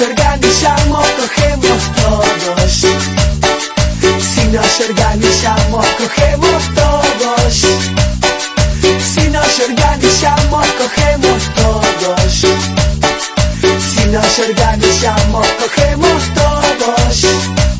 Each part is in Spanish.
organizamos, cogemos todos. Si nos organizamos, cogemos todos. Si nos organizamos, cogemos todos. Si nos organizamos, cogemos todos.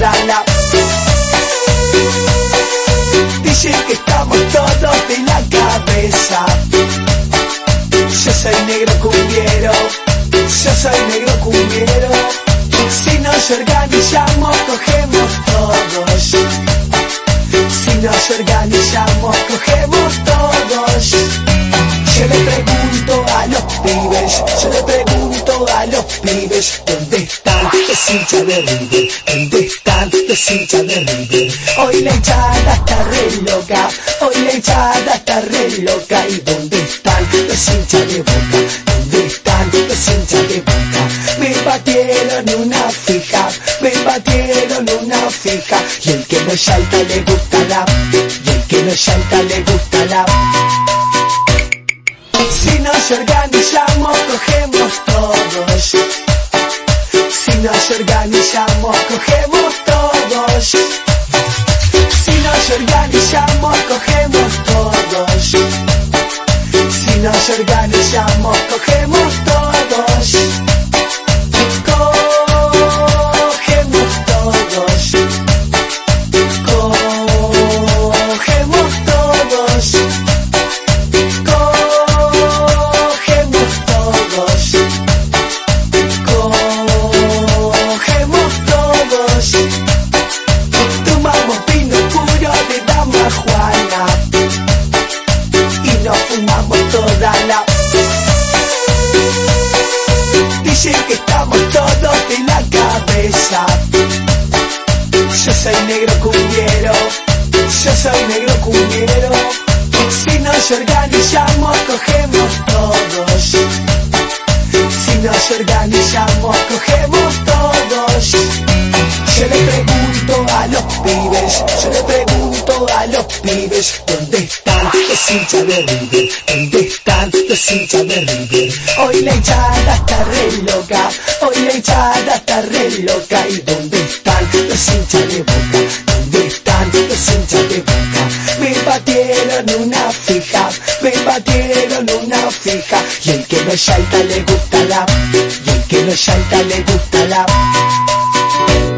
La. Dicen que estamos todos de la cabeza. Yo soy negro cumbiero, yo soy negro cumbiero. Si nos organizamos, cogemos todos. Si nos organizamos, cogemos todos. Yo le pregunto a los pibes, yo le pregunto a los pibes, ¿dónde están los hinchas de River? ¿Dónde están los hinchas de River? Hoy la hinchada está re loca, hoy la hinchada está re loca. ¿Y dónde están los hinchas de Boca? ¿Dónde están los hinchas de Boca? Me batieron una fija, me batieron una fija. Y el que no salta le gusta la, y el que no salta le gusta la. Si nos organizamos, cogemos todos. Si nos organizamos, cogemos Si nos organizamos, cogemos todos. Si nos organizamos, cogemos todos. Que estamos todos de la cabeza. Yo soy negro cumbiero, yo soy negro cumbiero. Si nos organizamos, cogemos todos. Si nos organizamos, cogemos todos. Yo le pregunto a los pibes, yo le pregunto los hinchas de River? ¿Dónde están los hinchas de River? Hoy la hinchada está re loca, hoy la hinchada está re loca. ¿Y dónde están los hinchas de Boca? ¿Dónde están los hinchas de Boca? Me batieron una fija, me batieron una fija. Y el que no salta le gusta la, y el que no salta le gusta la.